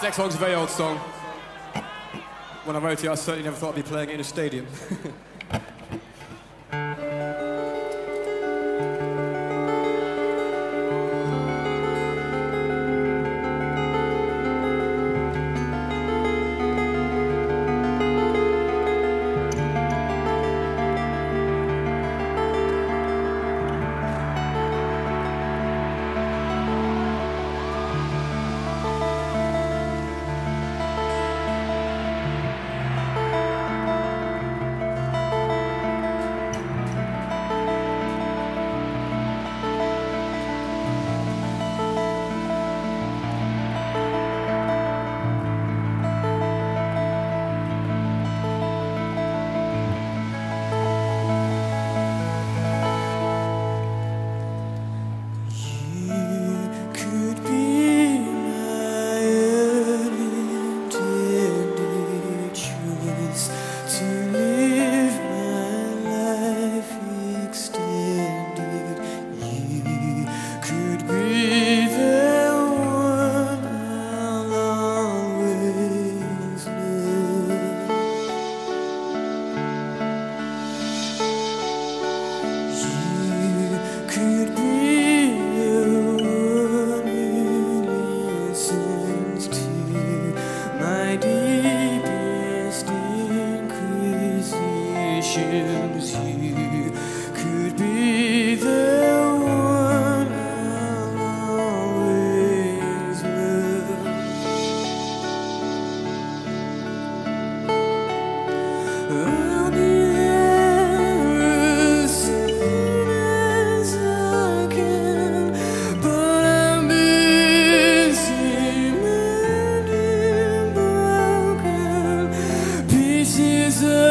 This next song's a very old song. When I wrote it, I certainly never thought I'd be playing it in a stadium. oceans, you could be the one I'll always love. I'll be there as soon as I can, but I'm busy mending broken pieces.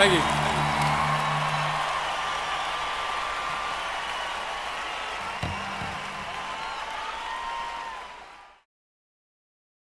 Thank you.